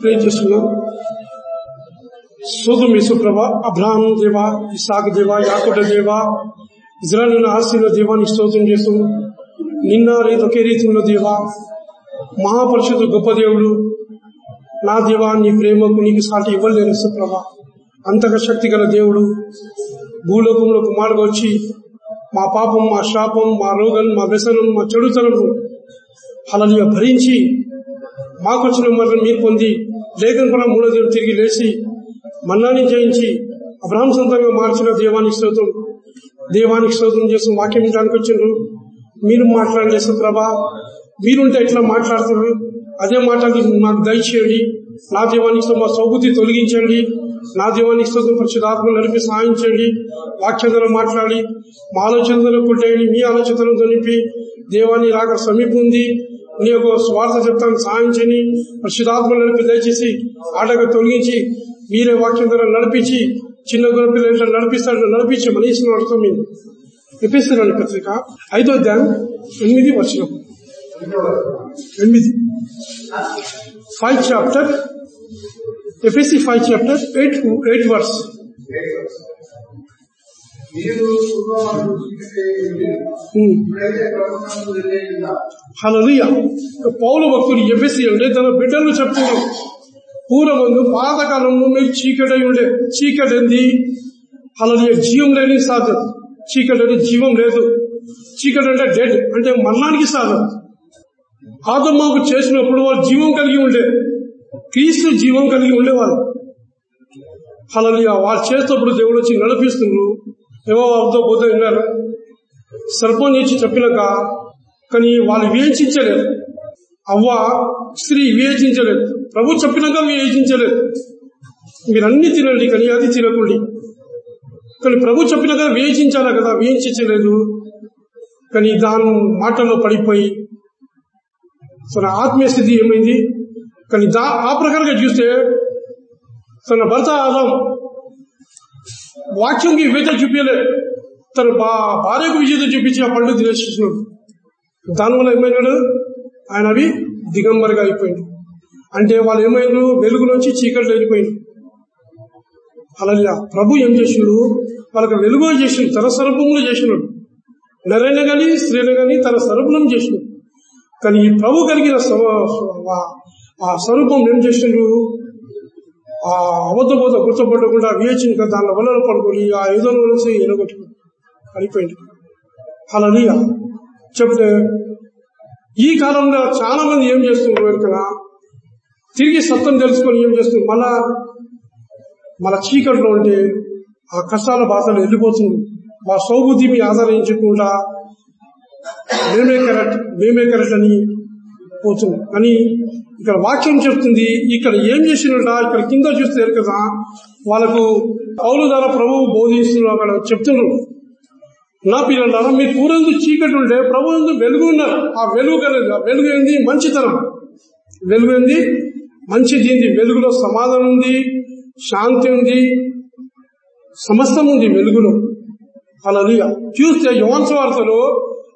ప్రే చేస్తున్నాం సోదం అబ్రాహం దేవ ఇసాక్ దేవ యాకోట దేవ ఇజ్రాయల్ ఆశీర్వ దేవానికి స్తోత్రం చేస్తూ నిన్న రేపు ఒకే రీతిలో దేవ మహాపరిషత్తు గొప్ప దేవుడు నా దేవా నీ ప్రేమకు నీకు సాటి ఇవ్వలేను సుప్రభ అంతగా శక్తి గల దేవుడు భూలోకంలో కుమారుగా వచ్చి మా పాపం మా శాపం మా రోగం మా వ్యసనం మా చెడుతనం అలా భరించి మాకొచ్చిన మరణం మీరు పొంది లేఖను కూడా మూడో దేవుడు తిరిగి లేచి మన్నాని జయించి అబ్రహం సొంతంగా మార్చిన దేవానికి స్తోత్రం దేవానికి స్తోత్రం చేసిన వాక్యం వినడానికి వచ్చిండ్రు. మీరు మాట్లాడలేదు ప్రభా మీరుంటే ఎట్లా మాట్లాడుతున్నారు? అదే మాట్లాడి మాకు దయచేయండి. నా దేవానికి మా సౌబుద్ధి తొలగించండి. నా దేవానికి స్తోత్రం పరిశుధాత్మ నడిపి సహాయించండి. వాక్యంతో మాట్లాడి మా ఆలోచనలు కొట్టేయండి. మీ ఆలోచనలు నింపి దేవాన్ని రాక సమీపం ఉంది నీ యొక్క స్వార్థ చెప్తాను సహాయించండి పరిశుధాత్మలు నడిపి దయచేసి ఆటగా తొలగించి మీరే వాక్యం ద్వారా నడిపించి చిన్న గుణపిల్లలు నడిపిస్తాడు నడిపించి. మనీసిన అర్థం మీరు ఎపిస్తున్నాను పత్రిక ఐదో అధ్యాయం ఎనిమిది వచ్చిన ఎనిమిది. Five chapter FSC five chapter eight eight verse హలలియ పౌల భక్తుడు ఎఫ్ఎస్సి అంటే తన బిడ్డలు చెప్తున్నారు పూర్వముందు పాతకాలంలో మీరు చీకటై ఉండే. చీకటి ఏంది హలలియ జీవం లేని సాధన. చీకటి అంటే జీవం లేదు. చీకటి అంటే డెడ్ అంటే మరణానికి సాధన. ఆదమ్మకు చేసినప్పుడు వాళ్ళు జీవం కలిగి ఉండే. క్రీస్తు జీవం కలిగి ఉండేవాళ్ళు హలలియ వాళ్ళు చేసినప్పుడు దేవుడు వచ్చి నడిపిస్తున్నారు ఏమో వాళ్ళతో పోతే విన్నారు సర్పం చేసి చెప్పినాక కానీ వాళ్ళు వివేచించలేదు. అవ్వ స్త్రీ వివేచించలేదు. ప్రభు చెప్పినాక వివేచించలేదు. మీరు అన్ని తినండి కానీ అది తినకండి. కానీ ప్రభు చెప్పినాక వివేచించాలా కదా వివేచించలేదు. కానీ దాని మాటలో పడిపోయి తన ఆత్మీయ స్థితి ఏమైంది? కానీ దా ఆ ప్రకారంగా చూస్తే తన భర్త ఆదాం వాక్యంకి వివేచన చూపించలేదు తను భార్యకు విజేత చూపించి ఆ పండు తినేసేసినాడు దానివల్ల ఏమైనాడు ఆయన అవి దిగంబరిగా అయిపోయింది అంటే వాళ్ళు ఏమైనారు వెలుగు నుంచి చీకట్లు వెళ్ళిపోయింది అలా ప్రభు ఏం చేసినాడు వాళ్ళకి వెలుగు చేసిండు తన స్వరూపంలో చేసినాడు నరైన గాని స్త్రీలు గాని తన స్వరూపం చేసినాడు కానీ ఈ ప్రభు కలిగిన ఆ స్వరూపం ఏం చేసిండు? ఆ అబద్ధబోధ గుర్తుపడకుండా వివేచన దాని వలలు పడుకొని ఆ ఐదో నుంచి ఎలగొట్టుకుని పడిపోయింది అలా చెప్తే ఈ కాలంలో చాలా మంది ఏం చేస్తున్నారు ఇక్కడ తిరిగి సత్యం తెలుసుకొని ఏం చేస్తుంది మళ్ళా మన చీకట్లో ఉంటే ఆ కష్టాల బాధలు వెళ్ళిపోతుంది. మా సౌబుద్ధి మీ ఆధారించకుండా మేమే కరెక్ట్ మేమే కరెక్ట్ అని పోతుంది. కానీ ఇక్కడ వాక్యం చెప్తుంది ఇక్కడ ఏం చేసినట ఇక్కడ కింద చూస్తే కదా వాళ్ళకు పౌలు ద్వారా ప్రభువు బోధిస్తున్నారు అక్కడ చెప్తున్నారు. నా పిల్లలారా మీ పూరందు చీకటి ఉంటే ప్రభు యందు వెలుగు ఉన్నారు. ఆ వెలుగు కలదు. ఆ వెలుగు ఏంది? మంచితనం. వెలుగు ఏంది? మంచిది ఏంది? వెలుగులో సమాధానం ఉంది శాంతి ఉంది సమస్తం ఉంది వెలుగులో. అలా చూస్తే యువన్స్ వార్తలో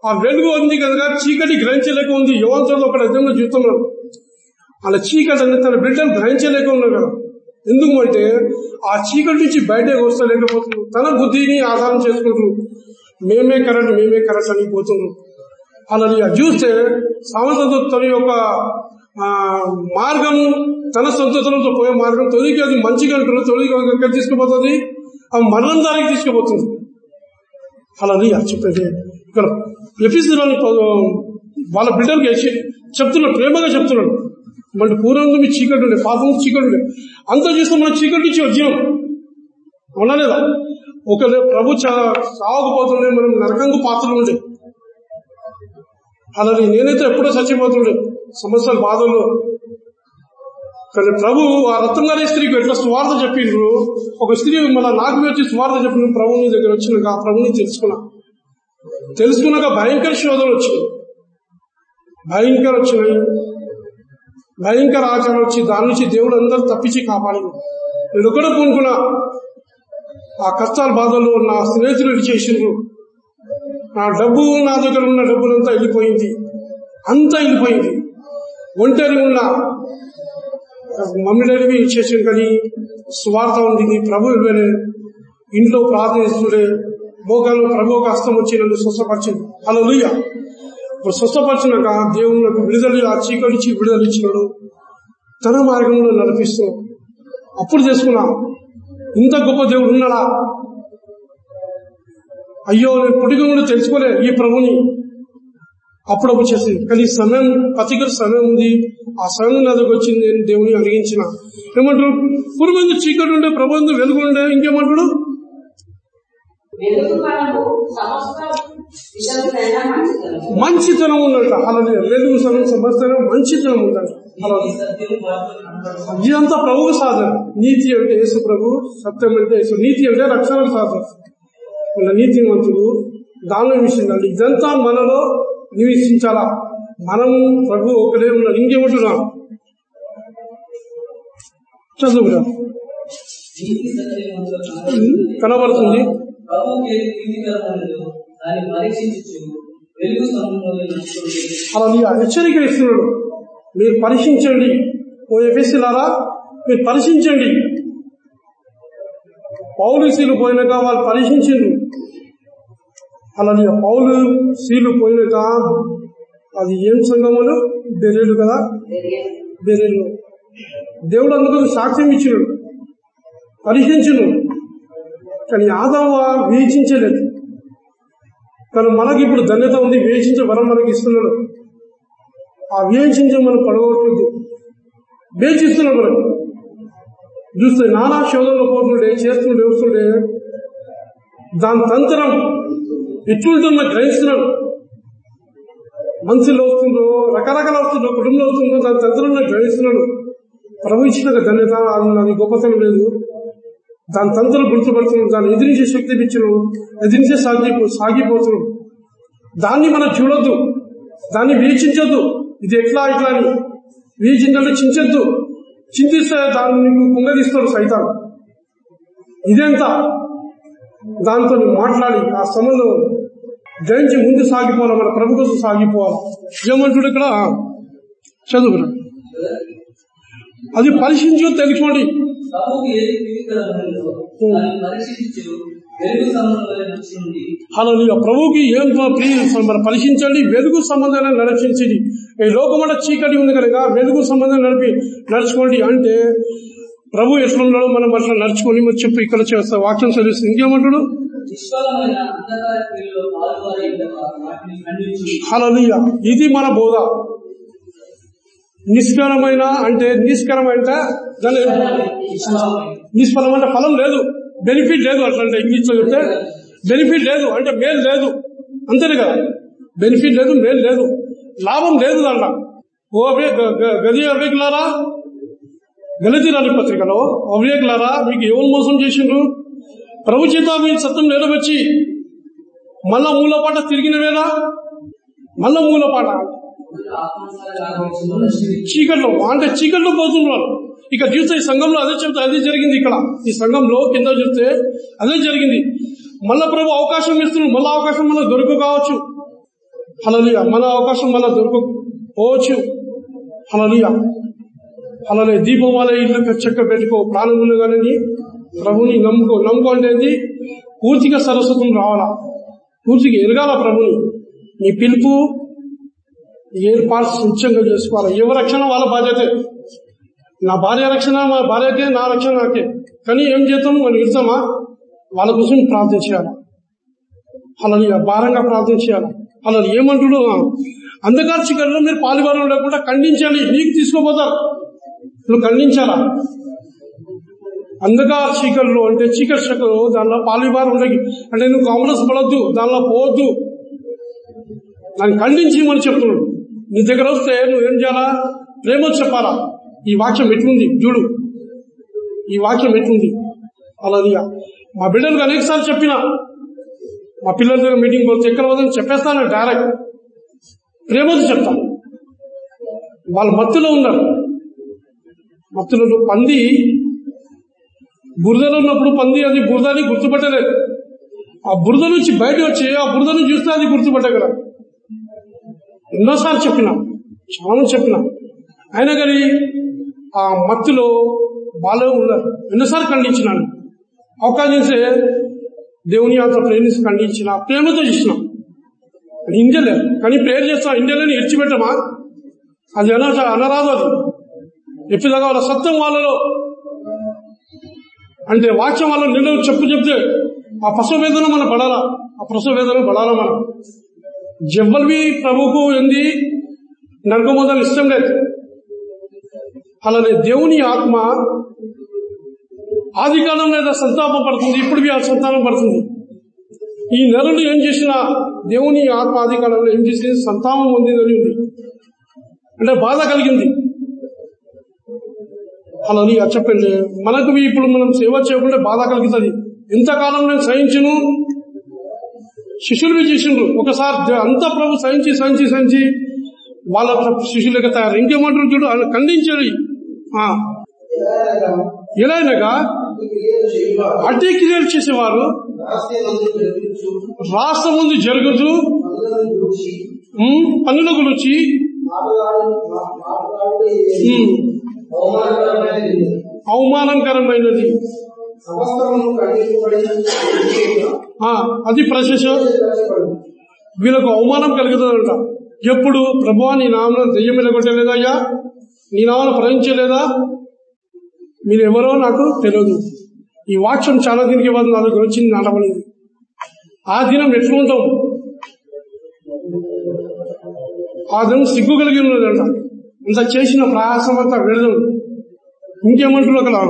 ఆ వెలుగు ఉంది కనుక చీకటి గ్రహించలేక ఉంది. యువంతులు ఒక నిజంగా చూస్తున్నాడు. అలా చీకటి అనేది తన బిడ్డను గ్రహించలేక ఉన్నాడు కదా. ఎందుకు అంటే ఆ చీకటి నుంచి బయటకు వస్తలేకపోతున్నారు తన బుద్ధిని ఆధారం చేసుకుంటున్నారు మేమే కరెక్ట్ మేమే కరెక్ట్ అని పోతున్నారు అలా చూస్తే సామంతంతో తన యొక్క మార్గం తన సంతోషంతో పోయే మార్గం తొలికి అది మంచిగా అంటున్నారు తొలికి ఎక్కడ తీసుకుపోతుంది? ఆ మరణం దానికి తీసుకుపోతుంది. అలా చెప్పేది ఇక్కడ ఎఫీసీలోని వాళ్ళ బిడ్డలకి వేసి చెప్తున్నాడు ప్రేమగా చెప్తున్నాడు. మళ్ళీ పూర్వం మీ చీకటి ఉండే పాపం చీకటి ఉండే. అంతా చూస్తే మనం చీకటి నుంచి వచ్చాం. అవునా లేదా? ఒక ప్రభు సాగుపోతుండే మనం నరకంగా పాత్రలు ఉండే. అలా నేనైతే ఎప్పుడో చచ్చిపోతుండే సమస్యల బాధలు కానీ ప్రభు ఆ రత్నంగానే స్త్రీకి ఎట్లా స్వార్థ చెప్పిండ్రు. ఒక స్త్రీ మన నాకు వచ్చి స్వార్థ చెప్పిన ప్రభుని దగ్గర వచ్చినాక ఆ ప్రభుని తెలుసుకున్నా. తెలుసుకున్నాక భయంకర శోధనలు వచ్చాయి భయంకర వచ్చినాయి భయంకర ఆచారం వచ్చి దాని నుంచి దేవుడు అందరూ తప్పించి కాపాడి నేను ఒకడు పూనుకున్నా. ఆ కష్టాల బాధల్లో నా స్నేహితులు చేసిండ్రు నా డబ్బు నా దగ్గర ఉన్న డబ్బులంతా వెళ్ళిపోయింది. అంతా వెళ్ళిపోయింది. ఒంటరి ఉన్న మమ్మీ డాడీ చేసాను కానీ స్వార్థ ఉంది. ప్రభు విలువలే ఇంట్లో ప్రార్థిస్తుండే భోగాలు ప్రభు ఒక హస్తం వచ్చి నన్ను స్వస్థపరిచింది. అలా ఇప్పుడు స్వస్థపరిచినాక దేవునికి విడుదల ఆ చీకటి నుంచి విడుదల ఇచ్చినాడు. తన మార్గంలో నడిపిస్తూ అప్పుడు చేసుకున్నా ఇంత గొప్ప దేవుడు ఉన్నాడా? అయ్యో నేను పుట్టిక కూడా తెలుసుకోలే ఈ ప్రభుని. అప్పుడు వచ్చేసింది కానీ సమయం పతికర సమయం ఉంది. ఆ సమయం నా దగ్గర వచ్చింది నేను దేవుని అడిగించిన. ఏమంటారు? పురుమందు చీకటి ఉండే ప్రబంధం వెలుగు ఉండే ఇంకేమంటాడు వెలుగు మనము సమస్త విధములైన మంచితనము మంచితనం. ఉందంట అలానే వెలుగు సమయం సమస్తనం మంచితనం ఉందంట ఇదంతా ప్రభువు సాధన. నీతి అంటే యేసు ప్రభు సత్యం అంటే యేసు. నీతి అంటే రక్షణ సాధన. మన నీతిమంతుడు దానిలో నివసించాలి. ఇదంతా మనలో నివసించాలా? మనం ప్రభు ఒకడే ఉన్నాడు ఇంకేమంటున్నాం? సత్యవంతులు కనబడుతుంది. ప్రభువు ఏది దాన్ని పరీక్షించు. వెలుగు అలా హెచ్చరిక ఇస్తున్నాడు మీరు పరీక్షించండి. ఓ ఎఫెస్సీలారా మీరు పరీక్షించండి. పౌలు సీలు పోయినాక వాళ్ళు పరీక్షించిండ్రు. అలా పౌలు సీలు పోయినాక అది ఏం సంగములు బెరేలు కదా? బెరేలు. దేవుడు అందుకు సాక్ష్యం ఇచ్చినాడు. పరీక్షించును కానీ యాదవ వీక్షించలేదు కానీ మనకి ఇప్పుడు ధన్యత ఉంది వేచించే వరం మనకి ఇస్తున్నాడు. ఆ వేచించే మనం పడగొట్టద్దు వేచిస్తున్నాడు మనం చూస్తే నానా శోధనలో పోతుండే చేస్తుండే వస్తుండే దాని తంత్రం ఎట్లుంటుందో గ్రహిస్తున్నాడు. మనుషులు వస్తుందో రకరకాల వస్తుందో కుటుంబంలో వస్తుందో దాని తంత్రంలో గ్రహిస్తున్నాడు. ప్రభు ఇచ్చిన ధన్యత అది నాది గొప్పతనం లేదు. దాని తంతులు గుర్తుపడుతున్నాం దాన్ని ఎదిరించే శక్తి పిచ్చినాం ఎదిరించే సాగి సాగిపోతున్నాం. దాన్ని మనం చూడొద్దు. దాన్ని వీక్షించొద్దు. ఇది ఎట్లా ఇట్లా అని. వీక్షించాలంటే చించొద్దు. చింతిస్తే దాన్ని నీకు కుంగదీస్తాడు సైతాన్. ఇదెంత? దాంతో నువ్వు మాట్లాడి ఆ సంబంధం జయించి ముందు సాగిపోవాలి మన ప్రభు కోసం సాగిపోవాలి. ఏమంటుడు ఇక్కడ? చదువు అది పరిశీలించు తెలుసుకోండి. ప్రభువు పరీక్షించు సమూహంలో నడుచుకోండి అలా ప్రభువుకి ఏం ప్రియ మరి పరీక్షించండి వెలుగు సంబంధాన్ని నడిపించండి. ఈ లోకమంట చీకటి ఉంది కనుక వెలుగు సంబంధం నడిపి నడుచుకోండి. అంటే ప్రభు ఎట్లున్నాడో మనం అట్లా నడుచుకొని మరి చెప్పి ఇక్కడ చేస్తా. వాక్యం చదివిస్తుంది ఇంకేమంటాడు? హలలుయ ఇది మన బోధ. నిష్కరమైన అంటే నిష్కరం అంటే దాని నిష్ఫలం అంటే ఫలం లేదు. బెనిఫిట్ లేదు అట్లా అంటే ఇంగ్లీష్లో చెప్తే. బెనిఫిట్ లేదు అంటే మేలు లేదు. అంతేనే కదా? బెనిఫిట్ లేదు మేలు లేదు. లాభం లేదు దాంట్లో. ఓ గది అవేకులారా గలతి రాని పత్రికలో అవ్వేకులారా మీకు ఎవరు మోసం చేసిండ్రు? ప్రభు చేత మీ సత్యం నెరవేర్చి మళ్ళా మూలపాట తిరిగిన వేళ మళ్ళా మూలపాట చీకట్లో అంటే చీకట్లో పోతున్నారు. ఇక చూస్తే ఈ సంఘంలో అదే చెప్తే అదే జరిగింది ఇక్కడ. ఈ సంఘంలో కింద చూస్తే అదే జరిగింది. మళ్ళా ప్రభు అవకాశం ఇస్తున్నాడు మళ్ళా అవకాశం మళ్ళీ దొరక కావచ్చు. హలలియ మన అవకాశం మళ్ళా దొరకపోవచ్చు. హలలియ అలానే దీపమాల ఇల్లు చెక్క పెట్టుకో ప్రాణములు కానీ ప్రభుని నమ్ముకో. నమ్ముకో అనేది పూర్తిగా సరస్వతం రావాలా? పూర్తిగా ఎరగాల ప్రభుని? నీ పిలుపు ఏర్పాటు స్వచ్ఛంగా చేసుకోవాలి? ఎవరి రక్షణ వాళ్ళ బాధ్యతే? నా భార్య రక్షణ మా భార్యకే నా రక్షణ నాకే. కానీ ఏం చేద్దాం? మనం ఇస్తామా వాళ్ళ కోసం ప్రార్థన చేయాలి. అలాని భారంగా ప్రార్థన చేయాలి. అలా ఏమంటుడు అంధకార చీకటిలో మీరు పాలుగారు లేకుండా ఖండించాలి నీకు తీసుకోపోతారు. నువ్వు ఖండించాలా? అంధకార చీకటిలో అంటే చీకటి చీకటిలో దానిలో పాలుగారు ఉండదు అంటే నువ్వు కాంగ్రెస్ పడద్దు దానిలో పోవద్దు. దాన్ని ఖండించి మనం చెప్తున్నాడు. నీ దగ్గర వస్తే నువ్వేం చేయాలా? ప్రేమ చెప్పాలా? ఈ వాక్యం ఎట్లుంది? చూడు. ఈ వాక్యం ఎట్లుంది? అలాదిగా మా బిడ్డలకు అనేకసార్లు చెప్పిన. మా పిల్లల దగ్గర మీటింగ్ పోతే ఎక్కడ పోదని చెప్పేస్తాను డైరెక్ట్ ప్రేమతో చెప్తాను. వాళ్ళ మత్తులో ఉన్నారు. మత్తులో పంది బురదలో ఉన్నప్పుడు పంది అది బురదని గుర్తుపట్టలేదు. ఆ బురద నుంచి బయట వచ్చి ఆ బురదను చూస్తే అది గుర్తుపట్టగలరు ఎన్నోసార్లు చెప్పినాం చాలా చెప్పినాం. అయినా కానీ ఆ మత్తులో బాలో ఉన్నారు ఎన్నోసార్లు ఖండించినాను అవకాశం ఇస్తే దేవుని అంత ప్రేమించి ఖండించిన ప్రేమతో చేసినాం. ఇండియలే కానీ ప్రేయర్ చేస్తాం ఇండియలని ఇడిచిపెట్టమా అది అన అనరాదు అది. ఎప్పుదాకా వాళ్ళ సత్యం వాళ్ళలో. అంటే వాక్యం వాళ్ళ నిన్న చెప్పు చెప్తే ఆ ప్రసవ వేదన మనం పడాలా? ఆ ప్రసవ వేదన పడాలా మనం? జవ్వల్వి ప్రభుకు ఏంది నరకమోదాలు ఇష్టం లేదు. అలానే దేవుని ఆత్మ ఆదికాలం లేదా సంతాపం పడుతుంది ఇప్పుడు ఆ సంతానం పడుతుంది ఈ నరుడు ఏం చేసినా దేవుని ఆత్మ ఆదికాలంలో ఏం చేసి సంతానం పొందిందని ఉంది. అంటే బాధ కలిగింది. అలాని చెప్పండి మనకు ఇప్పుడు మనం సేవ చేయకుంటే బాధ కలుగుతుంది. ఇంతకాలం నేను సహించును శిష్యులు చేసిండ్రు. ఒకసారి అంత అంతా ప్రభు సహించి సహించి సహించి వాళ్ళ శిష్యులుగా తయారు. ఇంకేమంటారు చూడు ఆయన ఖండించారు. ఆ, ఎలా క్రియేట్ చేసేవారు. రాష్ట్ర రాష్ట్రం ముందు జరుగుతూ పన్నుల గురించి అవమానకరమైనది. అది ప్రశేష. వీళ్ళకు అవమానం కలుగుతుందంట. ఎప్పుడు ప్రభా నీ నామను దెయ్యం వెళ్ళగొట్టలేదా అయ్యా నీ నామను ప్రవహించలేదా? మీరెవరో నాకు తెలియదు ఈ వాక్యం చాలా దీనికి ఇవ్వదు నా దగ్గర వచ్చింది నాటబడింది ఆ దినం ఎట్లా ఉంటాం ఆ దినం సిగ్గు కలిగి ఉన్నదంట. ఇంత చేసిన ప్రయాసం అంతా వెళదాం ఇంకేమంటున్నా కదా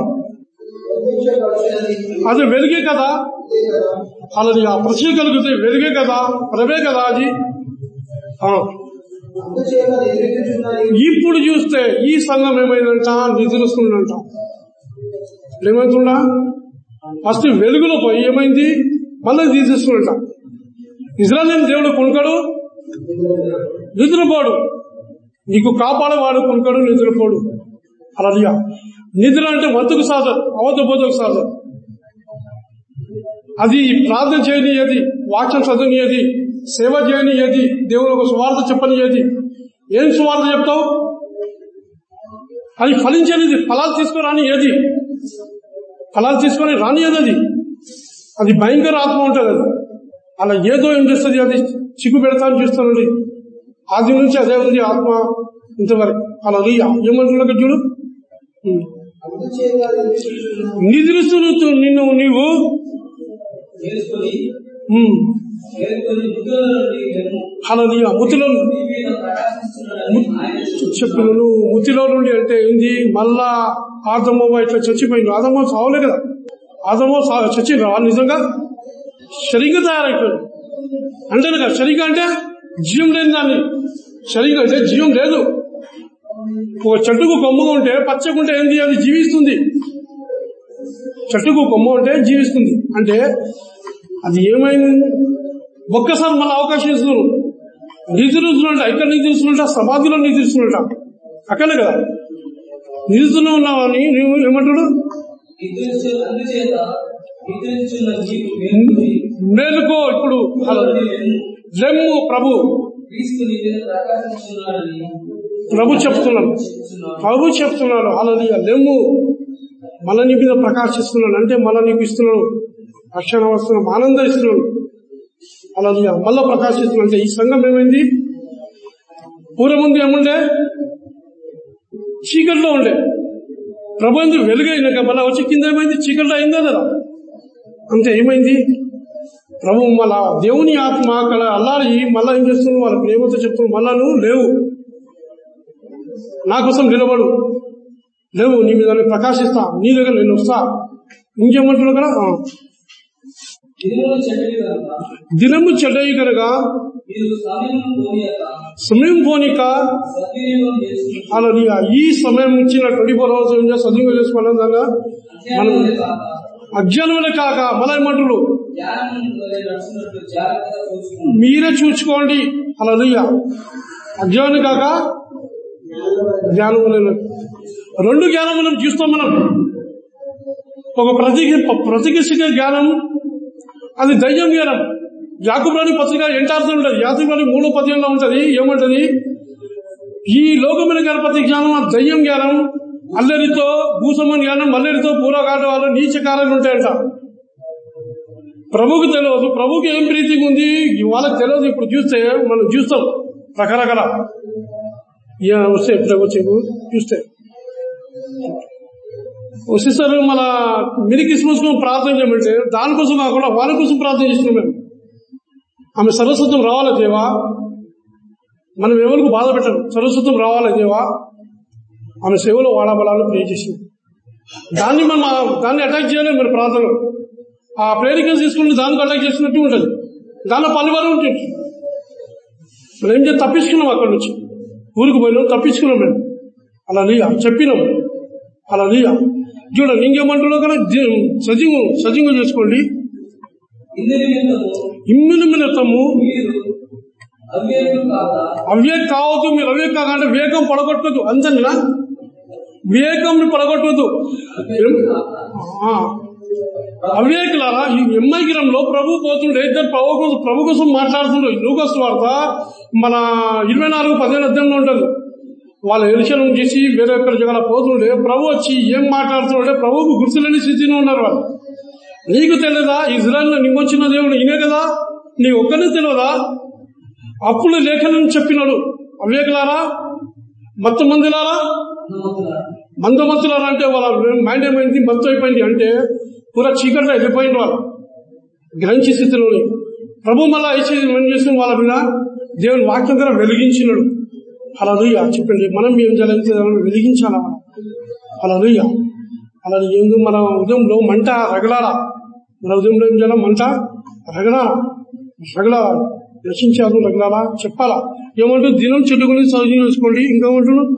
అది వెలుగే కదా? అలాది ఆ ప్రశ్న కలిగితే వెలుగే కదా? ప్రభే కదా అది? ఇప్పుడు చూస్తే ఈ సంఘం ఏమైందంట? నిద్రిస్తుందంట ఏమైతుందా? ఫస్ట్ వెలుగులో పోయి ఏమైంది? మళ్ళీ నిద్రిస్తుందంట ఇజ్రాయల్ దేవుడు కొనుకడు నిద్రపోడు. నీకు కాపాడవాడు కొనుకడు నిద్రపోడు. అలాదిగా నిధులు అంటే వద్దుకు సాధం అవద్దు బోధకు సాధం అది ప్రార్థన చేయనీయది వాక్యం చదవనీయది సేవ చేయనీయది దేవుడు ఒక సువార్త చెప్పనీయది. ఏం సువార్త చెప్తావు? అది ఫలించనిది ఫలాలు తీసుకురాని ఏది ఫలాలు తీసుకొని రానియది అది. అది భయంకర ఆత్మ ఉంటుంది అది. అలా ఏదో ఏం చేస్తుంది అది? చిక్కు పెడతాను చూస్తానండి ఆది నుంచి అదే ఉంది ఆత్మ ఇంతవరకు. అలా ఏమంటున్నా చూడు? ఉం. అందుచేత నిద్రించుచున్నది నిద్రిస్తూ నిన్ను నీవు అలా ముతిలో. చెప్పులను ముతిలో నుండి అంటే ఏంది? మళ్ళా ఆదమో ఇట్లా చచ్చిపోయింది ఆదమో సావలే కదా. ఆదమో చచ్చిండ్రు వాళ్ళు నిజంగా శరీరంగా తయారైపోయింది అంటారు కదా. శరీరం అంటే జీవం లేని దాన్ని. శరీరం అంటే జీవం లేదు. ఒక చెట్టుకు కొమ్మగా ఉంటే పచ్చకుంటే ఏంది అది జీవిస్తుంది. చెట్టుకు కొమ్మ ఉంటే జీవిస్తుంది. అంటే అది ఏమైంది? ఒక్కసారి మళ్ళీ అవకాశం ఇస్తున్నారు. నిద్రిస్తున్నట్ట ఇక్కడ నిద్రిస్తున్నట్ట సమాధిలో నిద్రిస్తున్నట్ట అక్కడే కదా. నిద్రిస్తూనే ఉన్నావని నువ్వు ఏమంటాడు? మేలుకో ఇప్పుడు. లెమ్ము ప్రభు. ప్రభు చెప్తున్నాడు. ప్రభు చెప్తున్నాడు. అలా లెమ్ము మల నీ మీద ప్రకాశిస్తున్నాడు. అంటే మల నీకు ఇస్తున్నాడు రక్షణ వస్తున్నాడు. ఆనందం ఇస్తున్నాడు అలా మళ్ళీ ప్రకాశిస్తున్నాడు. అంటే ఈ సంఘం ఏమైంది? పూర్వం ముందు ఏముండే? చీకట్లో ఉండే. ప్రభు ఎందుకు వెలుగైనాక మళ్ళా వచ్చి కింద ఏమైంది? చీకట్లో అయిందా లేదా? అంటే ఏమైంది? ప్రభు మళ్ళా దేవుని ఆత్మ అక్కడ అల్లారి మళ్ళా ఏం చేస్తున్నావు వాళ్ళ ప్రేమతో చెప్తున్నావు మళ్ళా నువ్వు లేవు. నా కోసం నిలబడు. లేవు నీ మీద ప్రకాశిస్తా. నీ దగ్గర నేను వస్తా. ఇంకేమంటున్నావు కదా? దినము చెడ్డయి కనుక సమయం పోనిక అలా ఈ సమయం ఇచ్చిన ట్వంటీ ఫోర్ అవర్స్ ఏం చేస్తా సద్వినియోగం చేసుకోవాలి దాకా మనం అజ్ఞానములే కాక. జాగ్రత్తగా చూసుకోండి. మీరే చూసుకోండి. అలా అజ్ఞానం కాక జ్ఞానం రెండు జ్ఞానం మనం చూస్తాం మనం. ఒక ప్రతి ప్రతికిష్ట జ్ఞానం అది దయ్యం జ్ఞానం. యాకుబ్రాని పత్రిక ఎంటార్థం ఉంటుంది. యాకుబ్రాని మూడో పద్యంలో ఉంటుంది. ఏమంటది? ఈ లోకమైన గణపతి జ్ఞానం ఆ దయ్యం జ్ఞానం. అల్లరితో భూసమని జ్ఞానం అల్లరితో పూరగాట వాళ్ళు నీచకారాలు ఉంటాయంట. ప్రభుకి తెలియదు. ప్రభుకి ఏం ప్రీతిగా ఉంది వాళ్ళకి తెలియదు. ఇప్పుడు చూస్తే మనం చూస్తాం. రకరకాల. ఇక వస్తే ప్రభు చెప్పు చూస్తే. వచ్చేసారి మన మినీ క్రిస్మస్ ప్రార్థన చేయమంటే దానికోసం కాకుండా వాళ్ళ కోసం ప్రార్థన చేస్తున్నాం మేము. ఆమె సరస్వతం రావాలా దేవా? మనం ఎవరికి బాధ పెట్టం సరస్వతం రావాలా దేవా? ఆమె సేవలో వాడాబలాలు ప్రే చేసింది దాన్ని మనం దాన్ని అటాక్ చేయలేము మరి ప్రార్థన. ఆ ప్రేరికలు తీసుకుని దానికి అటాక్ చేసినట్టు ఉంటుంది. దానిలో పనివారం ఉంటుంది. మనం ఏం చేసి తప్పించుకున్నాం అక్కడి నుంచి. ఊరికి పోయినాం తప్పించుకున్నాం మేము. అలా లీయా చెప్పినాం. అలా లీయా చూడండి ఇంకేమంటున్నా కదా సజీవం సజీవం చేసుకోండి. ఇందు నిమిత్తము మినతము కావద్దు మీరు అవే కాకంటే వేగం పడగొట్టదు అంతేనా? వేగం పడగొట్టదు అవివేకులారా ఈ ఎమ్మైగిరంలో ప్రభు పోతుండే ఇద్దరు ప్రభు కోసం ప్రభు కోసం మాట్లాడుతుండ్రు లూకస్ వార్త మన ఇరవై నాలుగు పదిహేను అధ్యయంలో ఉంటుంది. వాళ్ళ ఎలిషన్ చేసి వేరే ఒక్కరి జగల పోతుండే. ప్రభు వచ్చి ఏం మాట్లాడుతుండే ప్రభుకు గుర్తులేని స్థితిలో ఉన్నారు వాళ్ళు. నీకు తెలియదా? ఇజ్రాయల్ నీకొచ్చిన దేవుడు ఈయనే కదా? నీ ఒక్కనే తెలియదా? అప్పులు లేఖనం చెప్పినాడు. అవివేకులారా మత్తు మందిలారా అన్నమతులారా మందమత్తులారా అంటే వాళ్ళ మైండ్ ఏమైంది? మత్తు అయిపోయింది అంటే పూర చీకట్లో వెళ్ళిపోయింది వాళ్ళు. గ్రహించి స్థితిలోని. ప్రభు మళ్ళా ఇచ్చి ఏం చేసిన వాళ్ళ మీద? దేవుని వాక్యం ద్వారా వెలిగించినాడు. అలా చెప్పండి. మనం ఏం చేయాలంటే వెలిగించాలా మనం? అలా అలా ఏందో మన ఉదయంలో మంట రగలాల? మన ఉదయంలో ఏం చేయాలా? మంట రగలాల? రగలాల. నశించారు రగలాలా? చెప్పాలా? ఏమంటూ దినం చెట్టు గురించి చదువు చేసుకోండి ఇంకేమంటున్నాడు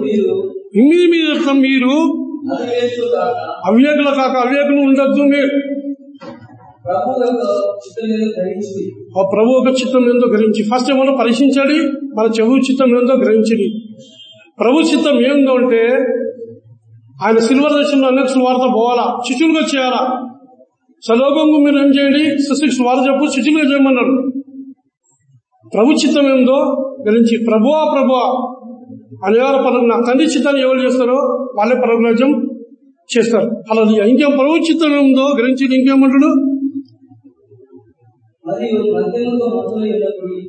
మరియు మీ మీద మీరు? అవివేకులు కాక అవివేకులు కాక మీరు. ప్రభు ఆ ప్రభు ఒక చిత్తం ఏందో గ్రహించి? ఫస్ట్ ఏమన్నా పరీక్షించండి? మన చెవు చిత్తం ఏందో గ్రహించడి ప్రభు చిత్తం ఏందో అంటే ఆయన సిల్వర్ దర్శనంలో అన్ని సువార్త పోవాలా? శిష్యులుగా చేయాలా? సలోకంగా మీరు ఏం చేయండి? శిష్యుకి సువార్త చెప్పు శిష్యులుగా చేయమన్నారు. ప్రభు చిత్తం ఏందో గ్రహించి ప్రభువా ప్రభువా పనులు నా తండ్రి చిత్తాన్ని ఎవరు చేస్తారో వాళ్ళే పరమరాజ్యం చేస్తారు. అలా ఇంకేం ప్రభు చిత్తం ఏందో గ్రహించి ఇంకేమంటాడు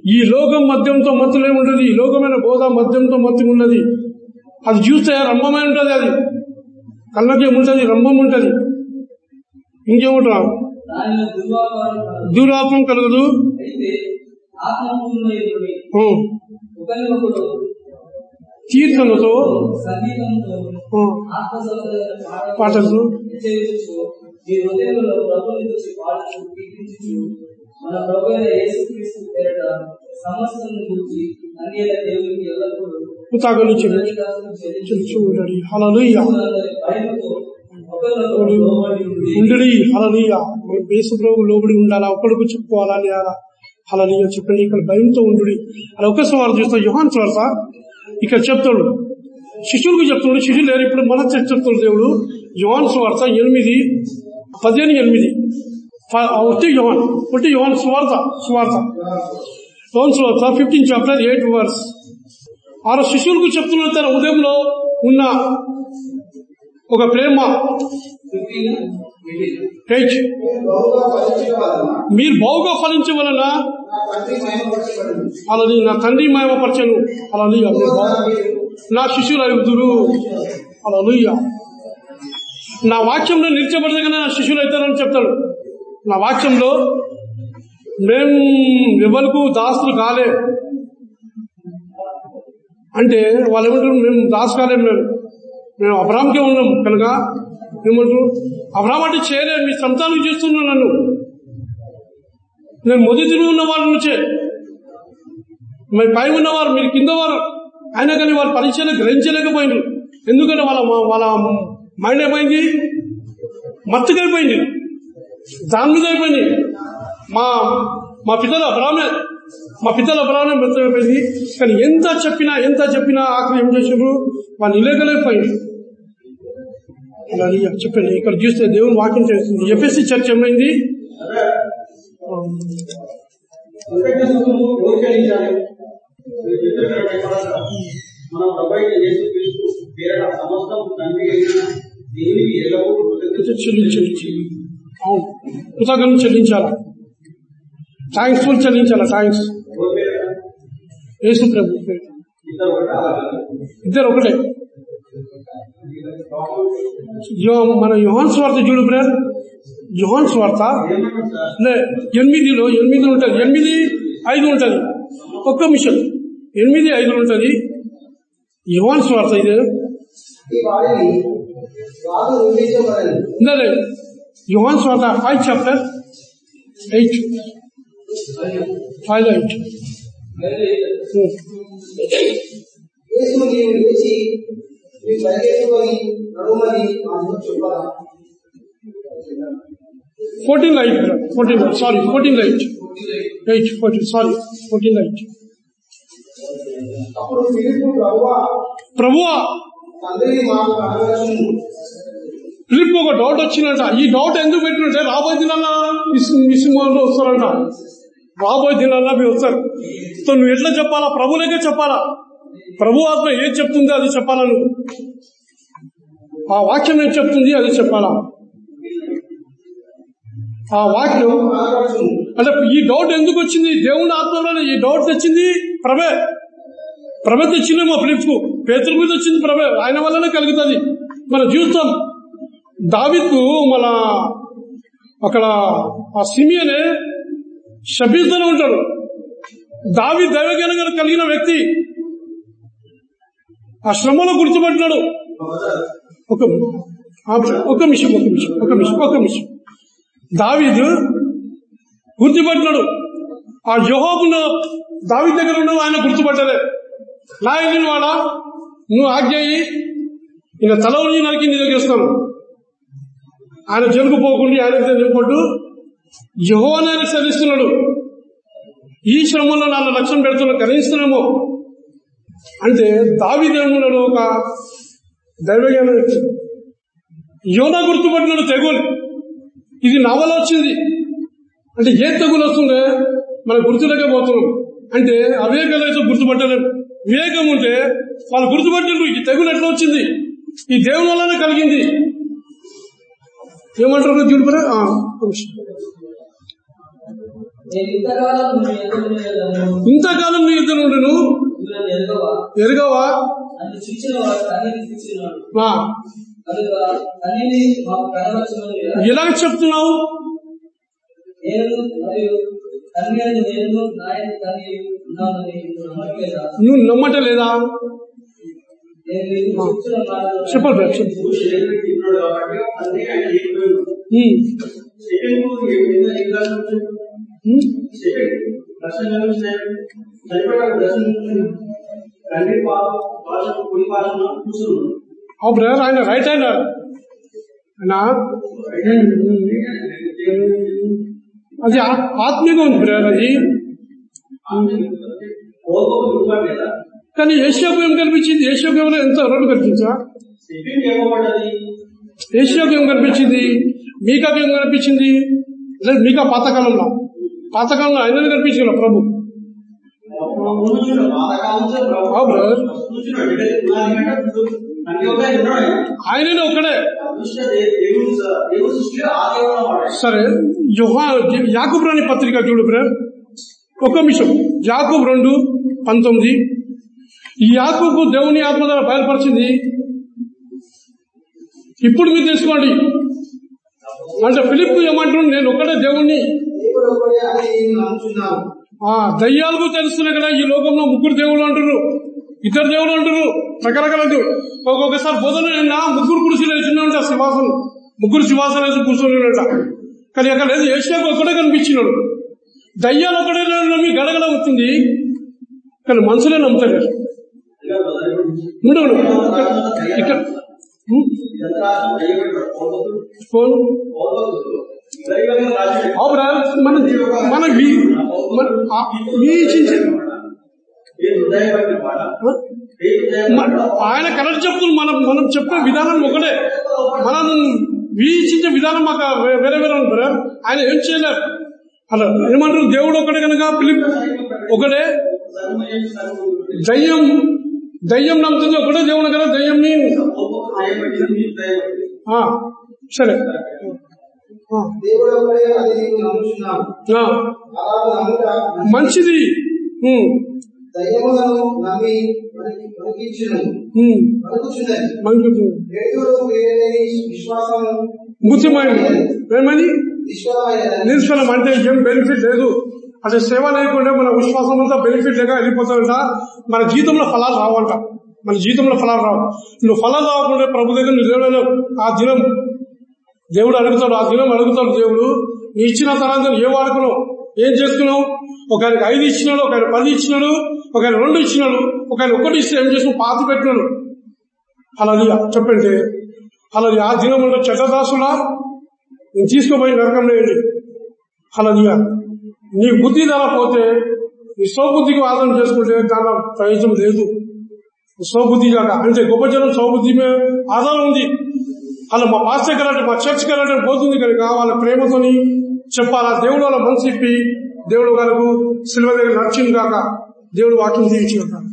ఈ లోకం మద్యంతో మత్తులే ఉండదు ఈ లోకమైన బోధ మద్యంతో మత్తు ఉన్నది. అది చూస్తే రంభమై ఉంటది అది. కళ్ళకి ఉంటది రంభం ఉంటది. ఇంకేముంటా. దురాత్మం కలగదు కీర్తనతో మన ప్రభు యేసుక్రీస్తు పేరట గురించి దేవునికి ఎల్లప్పుడూ కృతజ్ఞతలు హల్లెలూయా. ఉండి ఉండడి. హలనీయ మన లోబడి ఉండాలా? ఒక్కడికి చెప్పుకోవాలా లేదా? హలనీయ చెప్పండి. ఇక్కడ భయంతో ఉండుడి. అలా ఒక స్వార్థ చూస్తా యుహాన్ స్వార్థ ఇక్కడ చెప్తాడు. శిష్యులకు చెప్తున్నాడు శిష్యులు లేరు. ఇప్పుడు మన చెప్తున్నాడు దేవుడు. యుహాన్ స్వార్థ ఎనిమిది పదిహేను ఎనిమిది. ఒకటి యుహాన్. ఒకటి యుహాన్ స్వార్థ స్వార్థ యుహాన్ స్వార్థ ఫిఫ్టీన్ చాప్టర్ ఎయిట్ వర్స్ ఆరు శిష్యులకు చెప్తున్న తన ఉదయంలో ఉన్న ఒక ప్రేమ. మీరు బావుగా ఫలించే వలన అలా నా తండ్రి మహిమపరచను. అలాని నా శిష్యులు అడుగుతురు. అలా నా వాక్యంలో నిలిచబడదగానే నా శిష్యులు అవుతారని చెప్తాడు నా వాక్యంలో మేము ఎవరికి దాసులు కాలే. అంటే వాళ్ళు ఏమంటారు? మేము దాసు కాలేం మేము మేము అబ్రామ్కే ఉన్నాం కనుక ఏమంటారు? అబ్రామ్ అంటే చేయలే. మీ సంతానం చేస్తున్నాను నన్ను. నేను మొదటిలో ఉన్న వారి నుంచే. మరి పై ఉన్నవారు మీరు కింద వారు. అయినా కానీ వారు పరీక్షలు గ్రహించలేకపోయినారు. ఎందుకంటే వాళ్ళ వాళ్ళ మైండ్ ఏమైంది? మత్తుకైపోయింది దాని మా మా పిల్లల అబ్రాహ్మే మా పిల్లల అబ్రాహ్మే మృతమైపోయింది కానీ ఎంత చెప్పినా ఎంత చెప్పినా ఆఖరి ఏం చేసినారు వాళ్ళు నిలేకలేకపోయింది. అలా చెప్పండి ఇక్కడ చూస్తే దేవుని వాక్యం చేస్తుంది. ఎఫ్ఎస్సీ చర్చ ఏమైంది? ఎఫెక్టివ్ సుఖము ఎవరు చెల్లించాలి. మీరు పేరట సమస్తం తండ్రి అయిన ఎల్లప్పుడూ చెల్లించాలి అవును కృతజ్ఞతలు చెల్లించాలా థ్యాంక్స్ఫుల్ చెల్లించాలా థ్యాంక్స్ యేసు ప్రభు ఇద్దరు ఒకటే. యో- మన యుహాన్ స్వార్థ చూడు బ్రదర్. యుహాన్ స్వార్థ? ఏమంటారు సార్? లే ఎనిమిదిలో ఎనిమిది ఉంటది. ఎనిమిది ఐదు ఉంటది. ఒక్క మిషన్ ఎనిమిది ఐదు ఉంటది. యుహాన్ స్వార్థ ఇది. ఈ వాడిని వాడు నిర్మించబడింది ఇందే యుహాన్ స్వార్థ five chapter. Eight. Five eight. యేసు నీవు లేచి నీ పరిగెత్తుకొని నడుమని మాతో చెప్పాలా? Fourteen light fourteen sorry fourteen light eight fourteen sorry fourteen light అప్పుడు ప్రభువా ఫిలిప్ ఒక డౌట్ వచ్చిందంట. ఈ డౌట్ ఎందుకు పెట్టినంటే రాబోయే దినాల మిస్సిమోళ్ళు వస్తారంట. రాబోయే దినాల్లో మీరు వస్తారు. సో నువ్వు ఎట్లా చెప్పాలా? ప్రభులకే చెప్పాలా? ప్రభు ఆత్మ ఏం చెప్తుందో అది చెప్పాలా నువ్వు? ఆ వాక్యం ఏం చెప్తుంది అది చెప్పాలా? ఆ వాక్యం అంటే ఈ డౌట్ ఎందుకు వచ్చింది? దేవుని ఆత్మలోనే ఈ డౌట్ తెచ్చింది ప్రభే. ప్రభ తెచ్చిందేమో ఫిలిప్స్కు పేతుల మీద వచ్చింది ప్రభే. ఆయన వల్లనే కలుగుతుంది. మనం చూస్తాం దావికు మన అక్కడ ఆ సిమియనే శబీస్తూనే ఉంటాడు. దావి దైవజ్ఞానం కలిగిన వ్యక్తి. ఆ శ్రమలో గుర్తుపట్టినాడు ఒక ఆ, ఒక నిమిషం ఒక నిమిషం ఒక నిమిషం ఒక నిమిషం. దావీదు గుర్తుపట్టినాడు. ఆ యుహోబును దావి దగ్గర ఉన్న ఆయన గుర్తుపట్టలే. నాయని వాడా? నువ్వు ఆజ్ఞ అయ్యి ఈయన తలలో నీ నరికి నీ దగ్గర ఇస్తాను ఆయన జరుగుపోకుండా ఆయన నిలబడ్డు యహోని సరిస్తున్నాడు ఈ శ్రమంలో నాన్న లక్ష్యం పెడుతున్నా కనిపిస్తున్నామో అంటే దావి దేవుడు ఒక దైవజ్ఞాన వ్యక్తి. యోనా గుర్తుపట్టినాడు తెగులు. ఇది నవల వచ్చింది. అంటే ఏ తెగులు వస్తుందే మన గుర్తులేకపోతున్నాం అంటే అవివేకాలైతే గుర్తుపట్టలేరు వివేకం ఉంటే వాళ్ళు గుర్తుపట్టారు ఈ తెగులు ఎట్లా వచ్చింది? ఈ దేవుని వల్లనే కలిగింది. ఏమంటారు చూడుపరా ఇంతకాలం నీ ఇద్దరు ఉండను? ఎరగవా? ఎలాగ చెప్తున్నావు? నువ్వు నమ్మట్లేదా? చెప్తున్న మాటలు చెప్పండి బ్రదర్, చెప్పు నువ్వు బ్రదర్ ఆయన రైట్ హ్యాండ్ ఆయన అది ఆత్మీయంగా ఉంది బ్రదర్ అది. కానీ ఏషియాకు ఏం కనిపించింది. ఏషియాకు ఏమైనా ఎంత రెండు కనిపించా? ఏషియాకు ఏం కనిపించింది. మీకాకు ఏం కనిపించింది. లేదు మీకా పాతకాలంలో. పాతకాలంలో ఆయన కనిపించింది ప్రభు. ఆ బ్రదర్. ఆయననే ఒకడే సరే యుహా యాకూబ్ రాని పత్రిక చూడు బ్రదర్ ఒక నిమిషం. యాకూబ్ రెండు పంతొమ్మిది. ఈ యాకూబ్ దేవుని ఆత్మ ద్వారా బయలుపరిచింది. ఇప్పుడు మీరు తెలుసుకోండి. అంటే ఫిలిప్ ఏమంటున్నాడు? నేను ఒకటే దేవుణ్ణి. దయ్యాలకు తెలుస్తున్నాయి కదా ఈ లోకంలో ముగ్గురు దేవుళ్ళు అంటారు ఇద్దరు దేవుడు అంటారు రకరకాల ఒక్కొక్కసారి బోధన నిన్న ముగ్గురు కుర్చీలు వేసిన ఉంటా ముగ్గురు శివాసనం వేసి కూర్చొని కానీ అక్కడ లేదు ఏషియాకు ఒకటే కనిపించినాడు. దయ్యాలు ఒకటే నమ్మి గడగడ అవుతుంది కానీ మనుషులే నమ్ముతారు ఉండవు ఇక్కడ- మన మన ఆ వీక్షించే మన- ఆయన కరెక్ట్ చెప్తున్నారు మనం మనం చెప్పే విధానం ఒకటే. మనం వీక్షించే విధానం మాకు వేరే వేరే ఉంటారు ఆయన ఏం చేయలేరు. అలా ఏమంటారు? దేవుడు ఒకటే కనుక పిలిపి ఒకటే దయ్యం దయ్యం నమ్ముతుంది. ఒకటే దేవుడు కదా దయ్యంని సరే. మంచిది. దయ్యములను నమ్మి మనకిచ్చును మనకుచున్నది వేయలేని ఏమని నిష్ఫలం అంటే ఏం బెనిఫిట్ లేదు. అసలు సేవ లేకుండా మన విశ్వాసం అంతా బెనిఫిట్ లేక వెళ్ళిపోతాడంట. మన జీవితంలో ఫలాలు రావంట. మన జీవితంలో ఫలాలు రావు. నువ్వు ఫలాలు రాకుండా ప్రభు దగ్గర నువ్వు ఆ దినం దేవుడు అడుగుతాడు. ఆ దినం అడుగుతాడు దేవుడు నీ ఇచ్చిన తరాంతం ఏ వాడుకున్నావు? ఏం చేసుకున్నావు ఒకరికి ఐదు ఇచ్చినాడు ఒకరి పది ఇచ్చినాడు ఒకరి రెండు ఇచ్చినాడు ఒకరి ఒకటి ఇస్తే ఏం చేసుకుని పాత పెట్టినాడు. అలాది చెప్పండి. అలాది ఆ దినంలో చెడ్డదాసుడా నేను తీసుకుపోయి నరకం లేండి అలాదిగా నీ బుద్ధి ధర పోతే నీ సౌబుద్ధికి వాదన చేసుకుంటే దాని ప్రయోజనం లేదు. సౌబుద్ధి కాక అంటే గొప్ప జనం సౌబుద్ధి ఆధారం ఉంది. అలా మా పాస్టర్ కలంటే మా చర్చ్ కలంటే పోతుంది కనుక వాళ్ళ ప్రేమతోని చెప్పాలా? దేవుడు వాళ్ళ మనసు ఇప్పి దేవుడు వాళ్ళకు సిల్వ దగ్గర నడిచింది కాక దేవుడు వాక్యం దీవించిన కాక